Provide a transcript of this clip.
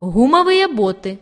гумовые боты